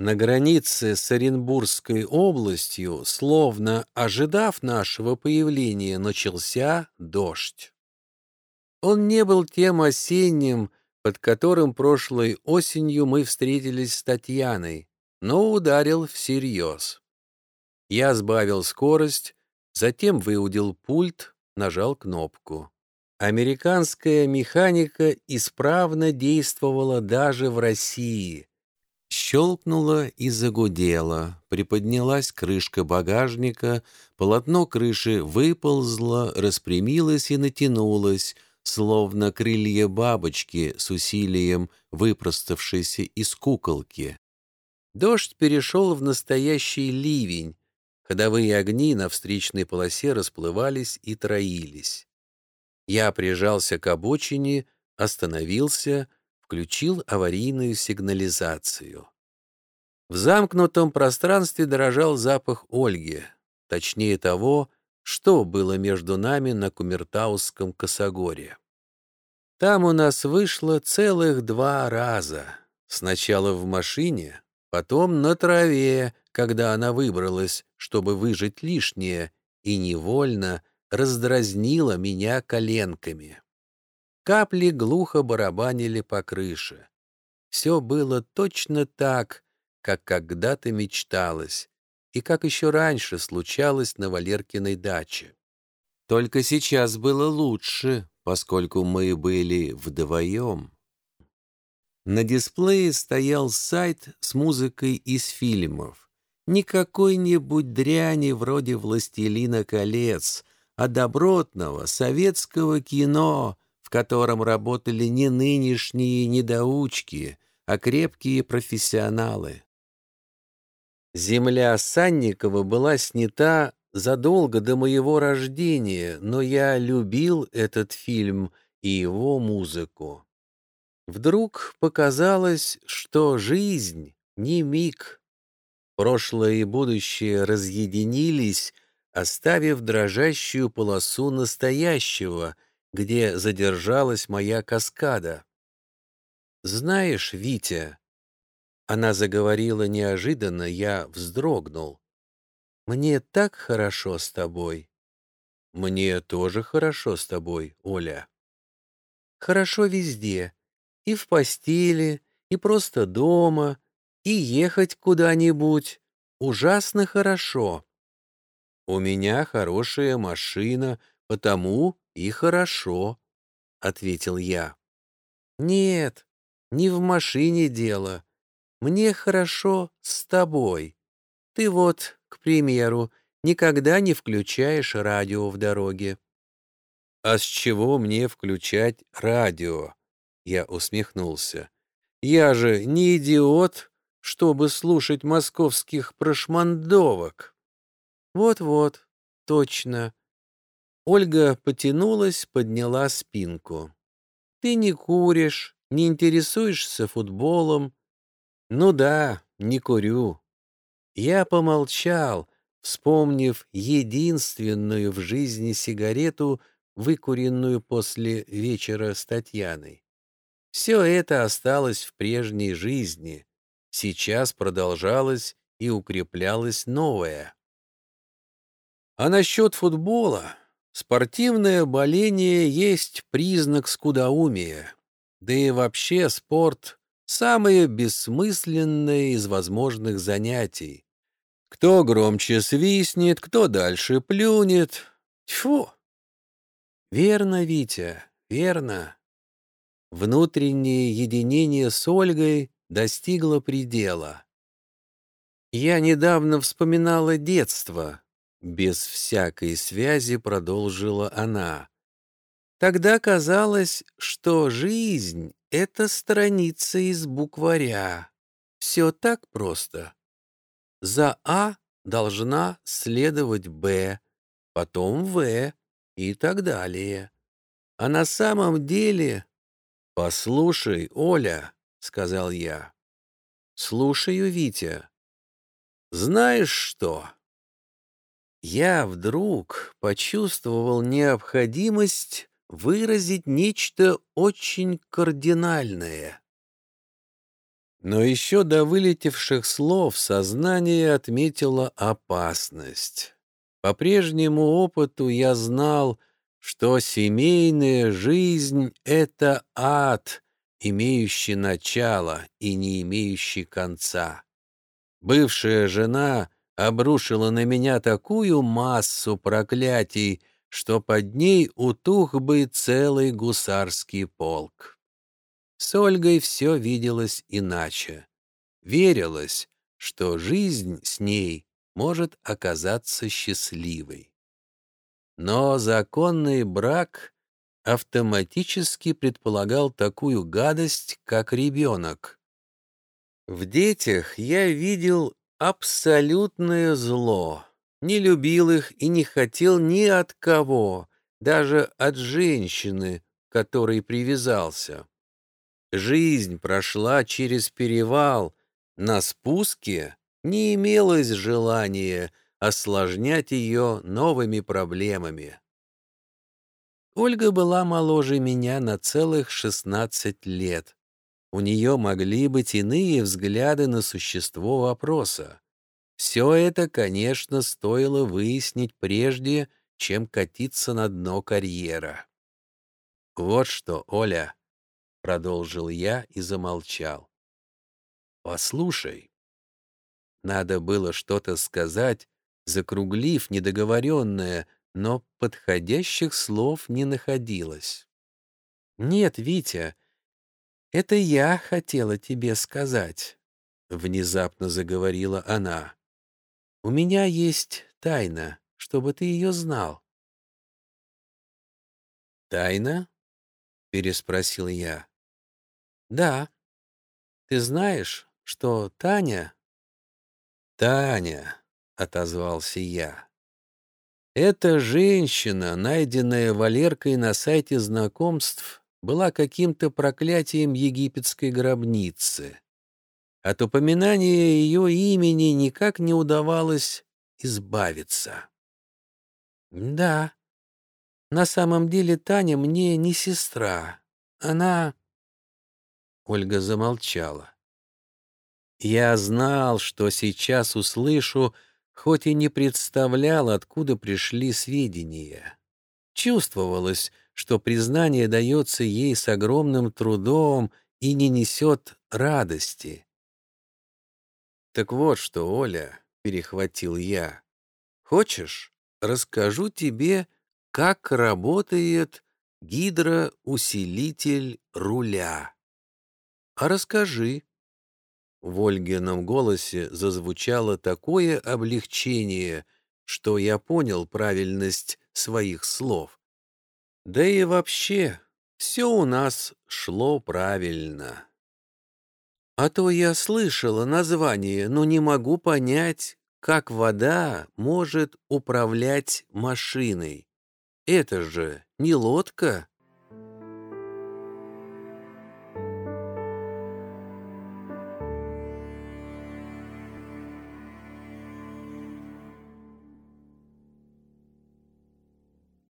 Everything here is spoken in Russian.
На границе с Оренбургской областью, словно ожидав нашего появления, начался дождь. Он не был тем осенним, под которым прошлой осенью мы встретились с Татьяной, но ударил всерьез. Я сбавил скорость, затем выудил пульт, нажал кнопку. Американская механика исправно действовала даже в России. Щелкнула и загудела, приподнялась крышка багажника, полотно крыши выползло, распрямилось и натянулось, словно крылья бабочки с усилием выпроставшейся из куколки. Дождь перешел в настоящий ливень, ходовые огни на встречной полосе расплывались и троились. Я прижался к обочине, остановился, включил аварийную сигнализацию. В замкнутом пространстве дорожал запах Ольги, точнее того, что было между нами на Кумертаусском косогоре. Там у нас вышло целых два раза. Сначала в машине, потом на траве, когда она выбралась, чтобы выжить лишнее, и невольно раздразнила меня коленками. Капли глухо барабанили по крыше. Все было точно так, как когда-то мечталось, и как еще раньше случалось на Валеркиной даче. Только сейчас было лучше, поскольку мы были вдвоем. На дисплее стоял сайт с музыкой из фильмов. Не какой-нибудь дряни вроде «Властелина колец», а добротного советского кино, в котором работали не нынешние недоучки, а крепкие профессионалы. Земля Санникова была снята задолго до моего рождения, но я любил этот фильм и его музыку. Вдруг показалось, что жизнь не миг. Прошлое и будущее разъединились, оставив дрожащую полосу настоящего, где задержалась моя каскада. «Знаешь, Витя...» Она заговорила неожиданно, я вздрогнул. «Мне так хорошо с тобой». «Мне тоже хорошо с тобой, Оля». «Хорошо везде. И в постели, и просто дома, и ехать куда-нибудь. Ужасно хорошо». «У меня хорошая машина, потому и хорошо», — ответил я. «Нет, не в машине дело. Мне хорошо с тобой. Ты вот, к примеру, никогда не включаешь радио в дороге». «А с чего мне включать радио?» Я усмехнулся. «Я же не идиот, чтобы слушать московских прошмандовок». Вот-вот, точно. Ольга потянулась, подняла спинку. Ты не куришь, не интересуешься футболом. Ну да, не курю. Я помолчал, вспомнив единственную в жизни сигарету, выкуренную после вечера с Татьяной. Все это осталось в прежней жизни. Сейчас продолжалось и укреплялось новое. А насчет футбола, спортивное боление есть признак скудоумия. Да и вообще спорт — самое бессмысленное из возможных занятий. Кто громче свистнет, кто дальше плюнет. Тьфу! Верно, Витя, верно. Внутреннее единение с Ольгой достигло предела. Я недавно вспоминала детство, без всякой связи продолжила она. Тогда казалось, что жизнь — это страница из букваря. Все так просто. За А должна следовать Б, потом В и так далее. А на самом деле... «Послушай, Оля», — сказал я. «Слушаю, Витя. Знаешь что?» Я вдруг почувствовал необходимость выразить нечто очень кардинальное. Но еще до вылетевших слов сознание отметило опасность. По прежнему опыту я знал, что семейная жизнь — это ад, имеющий начало и не имеющий конца. Бывшая жена обрушила на меня такую массу проклятий, что под ней утух бы целый гусарский полк. С Ольгой все виделось иначе. Верилось, что жизнь с ней может оказаться счастливой. Но законный брак автоматически предполагал такую гадость, как ребенок. В детях я видел абсолютное зло, не любил их и не хотел ни от кого, даже от женщины, которой привязался. Жизнь прошла через перевал, на спуске не имелось желания осложнять ее новыми проблемами. Ольга была моложе меня на целых шестнадцать лет. У нее могли быть иные взгляды на существо вопроса. Все это, конечно, стоило выяснить прежде, чем катиться на дно карьера. «Вот что, Оля», — продолжил я и замолчал. «Послушай». Надо было что-то сказать, закруглив недоговоренное, но подходящих слов не находилось. «Нет, Витя, это я хотела тебе сказать», — внезапно заговорила она. «У меня есть тайна, чтобы ты ее знал». «Тайна?» — переспросил я. «Да. Ты знаешь, что Таня...» «Таня», — отозвался я. Эта женщина, найденная Валеркой на сайте знакомств, была каким-то проклятием египетской гробницы. От упоминания ее имени никак не удавалось избавиться. «Да, на самом деле Таня мне не сестра. Она...» Ольга замолчала. Я знал, что сейчас услышу, хоть и не представлял, откуда пришли сведения. Чувствовалось, что признание дается ей с огромным трудом и не несет радости. «Так вот что, Оля», — перехватил я, — «хочешь, расскажу тебе, как работает гидроусилитель руля?» «А расскажи». В Ольгином голосе зазвучало такое облегчение, что я понял правильность своих слов. Да и вообще, все у нас шло правильно. А то я слышала название, но не могу понять, как вода может управлять машиной. Это же не лодка.